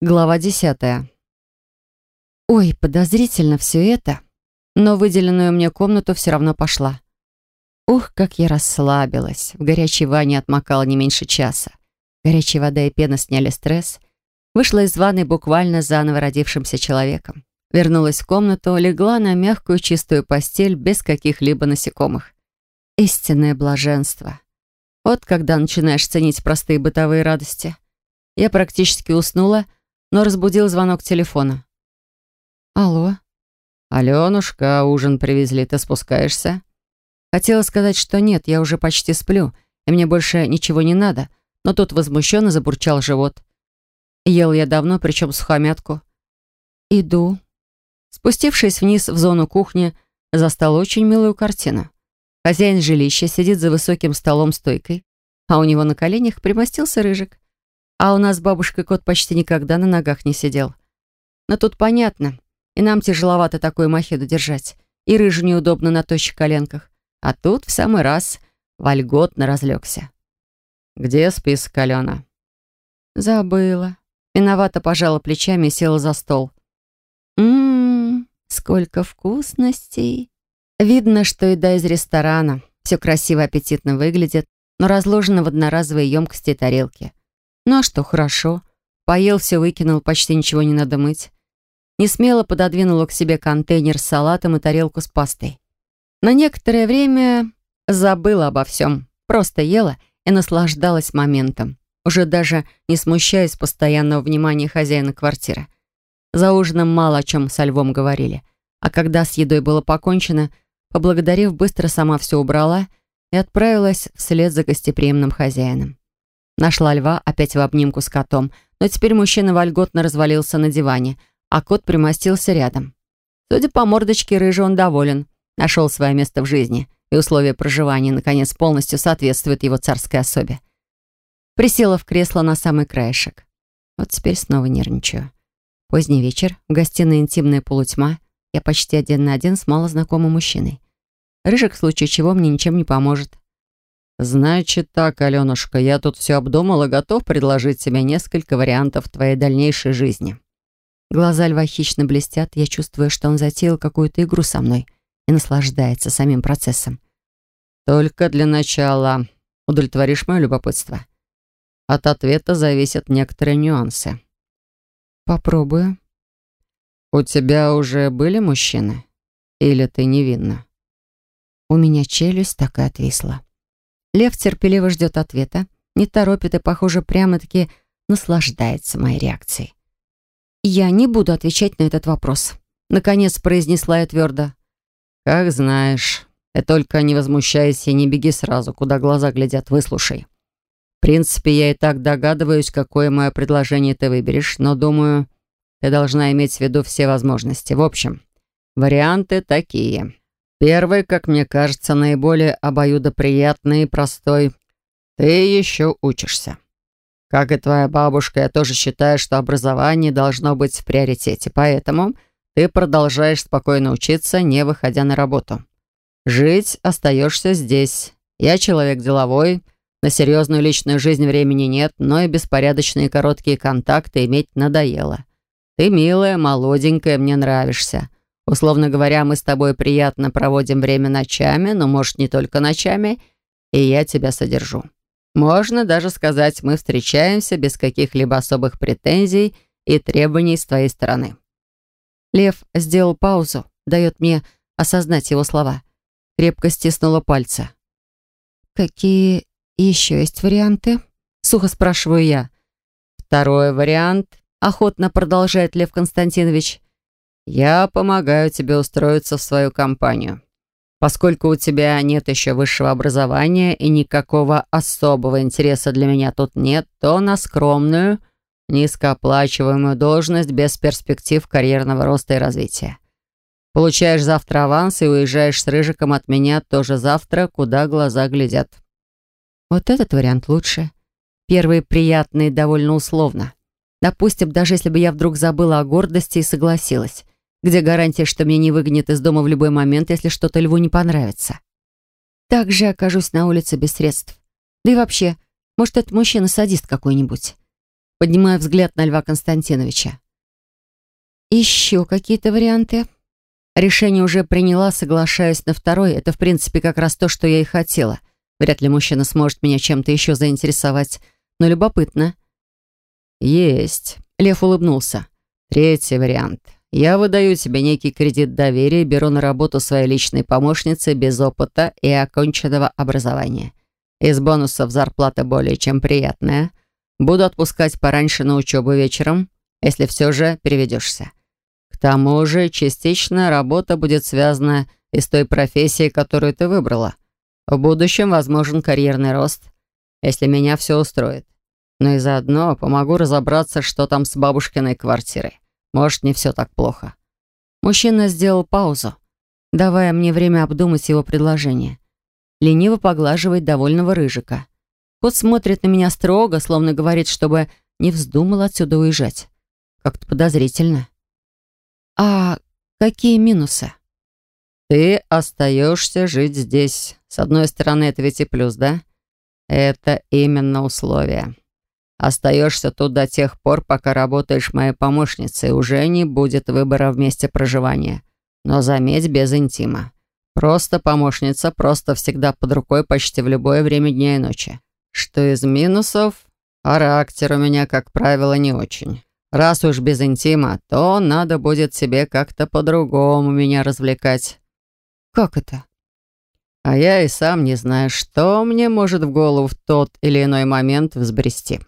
Глава десятая. Ой, подозрительно все это, но выделенную мне комнату все равно пошла. Ух, как я расслабилась. В горячей ванне отмокала не меньше часа. Горячая вода и пена сняли стресс. Вышла из ванной буквально заново родившимся человеком. Вернулась в комнату, легла на мягкую чистую постель без каких-либо насекомых. Истинное блаженство. Вот когда начинаешь ценить простые бытовые радости. Я практически уснула, но разбудил звонок телефона. «Алло?» «Аленушка, ужин привезли, ты спускаешься?» Хотела сказать, что нет, я уже почти сплю, и мне больше ничего не надо, но тут возмущенно забурчал живот. Ел я давно, причем сухомятку. «Иду». Спустившись вниз в зону кухни, застал очень милую картину. Хозяин жилища сидит за высоким столом-стойкой, а у него на коленях примостился рыжик. А у нас с бабушкой кот почти никогда на ногах не сидел. Но тут понятно, и нам тяжеловато такую махеду держать, и рыжу неудобно на тощих коленках. А тут в самый раз вольготно разлегся. «Где список, Алена?» «Забыла». Виновато пожала плечами и села за стол. «Ммм, сколько вкусностей!» Видно, что еда из ресторана. Все красиво аппетитно выглядит, но разложено в одноразовые емкости и тарелки. Ну а что, хорошо. Поел, все выкинул, почти ничего не надо мыть. Не смело пододвинула к себе контейнер с салатом и тарелку с пастой. На некоторое время забыла обо всем. Просто ела и наслаждалась моментом. Уже даже не смущаясь постоянного внимания хозяина квартиры. За ужином мало о чем со львом говорили. А когда с едой было покончено, поблагодарив, быстро сама все убрала и отправилась вслед за гостеприимным хозяином. Нашла льва опять в обнимку с котом, но теперь мужчина вольготно развалился на диване, а кот примостился рядом. Судя по мордочке, рыжий он доволен, нашел свое место в жизни, и условия проживания, наконец, полностью соответствуют его царской особе. Присела в кресло на самый краешек. Вот теперь снова нервничаю. Поздний вечер, в гостиной интимная полутьма, я почти один на один с малознакомым мужчиной. Рыжик, в случае чего, мне ничем не поможет. «Значит так, Аленушка, я тут все обдумал и готов предложить тебе несколько вариантов твоей дальнейшей жизни». Глаза льва хищно блестят, я чувствую, что он затеял какую-то игру со мной и наслаждается самим процессом. «Только для начала удовлетворишь мое любопытство. От ответа зависят некоторые нюансы». «Попробую». «У тебя уже были мужчины? Или ты невинна?» У меня челюсть так и отвисла. Лев терпеливо ждет ответа, не торопит и, похоже, прямо-таки наслаждается моей реакцией. «Я не буду отвечать на этот вопрос», — наконец произнесла я твердо. «Как знаешь. И только не возмущайся и не беги сразу, куда глаза глядят, выслушай. В принципе, я и так догадываюсь, какое мое предложение ты выберешь, но, думаю, ты должна иметь в виду все возможности. В общем, варианты такие. Первый, как мне кажется, наиболее обоюдоприятный и простой. Ты еще учишься. Как и твоя бабушка, я тоже считаю, что образование должно быть в приоритете, поэтому ты продолжаешь спокойно учиться, не выходя на работу. Жить остаешься здесь. Я человек деловой, на серьезную личную жизнь времени нет, но и беспорядочные короткие контакты иметь надоело. Ты милая, молоденькая, мне нравишься. Условно говоря, мы с тобой приятно проводим время ночами, но, может, не только ночами, и я тебя содержу. Можно даже сказать, мы встречаемся без каких-либо особых претензий и требований с твоей стороны». Лев сделал паузу, дает мне осознать его слова. Крепко стиснула пальцы. «Какие еще есть варианты?» Сухо спрашиваю я. «Второй вариант», — охотно продолжает Лев Константинович, я помогаю тебе устроиться в свою компанию. Поскольку у тебя нет еще высшего образования и никакого особого интереса для меня тут нет, то на скромную, низкооплачиваемую должность без перспектив карьерного роста и развития. Получаешь завтра аванс и уезжаешь с Рыжиком от меня тоже завтра, куда глаза глядят. Вот этот вариант лучше. Первый приятный довольно условно. Допустим, даже если бы я вдруг забыла о гордости и согласилась. Где гарантия, что меня не выгонят из дома в любой момент, если что-то льву не понравится? Также окажусь на улице без средств. Да и вообще, может, это мужчина-садист какой-нибудь. Поднимаю взгляд на Льва Константиновича. Еще какие-то варианты? Решение уже приняла, соглашаясь на второй. Это, в принципе, как раз то, что я и хотела. Вряд ли мужчина сможет меня чем-то еще заинтересовать. Но любопытно. Есть. Лев улыбнулся. Третий вариант. Я выдаю тебе некий кредит доверия и беру на работу своей личной помощницы без опыта и оконченного образования. Из бонусов зарплата более чем приятная. Буду отпускать пораньше на учебу вечером, если все же переведешься. К тому же частично работа будет связана и с той профессией, которую ты выбрала. В будущем возможен карьерный рост, если меня все устроит. Но и заодно помогу разобраться, что там с бабушкиной квартирой. Может, не все так плохо. Мужчина сделал паузу, давая мне время обдумать его предложение. Лениво поглаживает довольного рыжика. Кот смотрит на меня строго, словно говорит, чтобы не вздумал отсюда уезжать. Как-то подозрительно. А какие минусы? Ты остаешься жить здесь. С одной стороны, это ведь и плюс, да? Это именно условие. Остаешься тут до тех пор, пока работаешь моей помощницей. Уже не будет выбора в месте проживания. Но заметь, без интима. Просто помощница, просто всегда под рукой почти в любое время дня и ночи. Что из минусов? Характер у меня, как правило, не очень. Раз уж без интима, то надо будет себе как-то по-другому меня развлекать. Как это? А я и сам не знаю, что мне может в голову в тот или иной момент взбрести.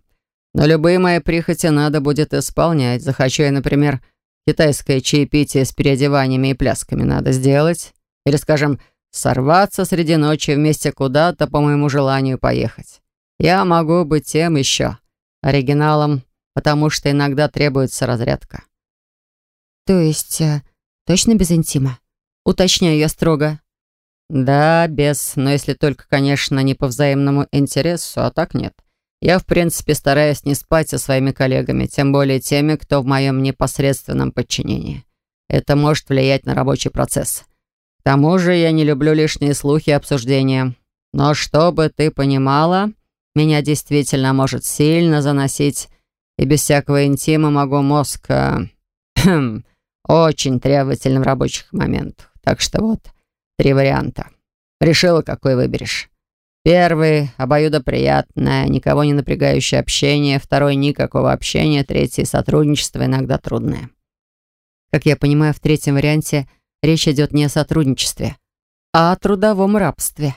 Но любые мои прихоти надо будет исполнять. Захочу я, например, китайское чаепитие с переодеваниями и плясками надо сделать. Или, скажем, сорваться среди ночи вместе куда-то по моему желанию поехать. Я могу быть тем еще, оригиналом, потому что иногда требуется разрядка. То есть, э, точно без интима? Уточняю я строго. Да, без, но если только, конечно, не по взаимному интересу, а так нет. Я, в принципе, стараюсь не спать со своими коллегами, тем более теми, кто в моем непосредственном подчинении. Это может влиять на рабочий процесс. К тому же я не люблю лишние слухи и обсуждения. Но чтобы ты понимала, меня действительно может сильно заносить, и без всякого интима могу мозг э, очень требовательным в рабочих моментах. Так что вот, три варианта. Решила, какой выберешь. Первый — обоюдоприятное, никого не напрягающее общение. Второй — никакого общения. Третий — сотрудничество, иногда трудное. Как я понимаю, в третьем варианте речь идет не о сотрудничестве, а о трудовом рабстве.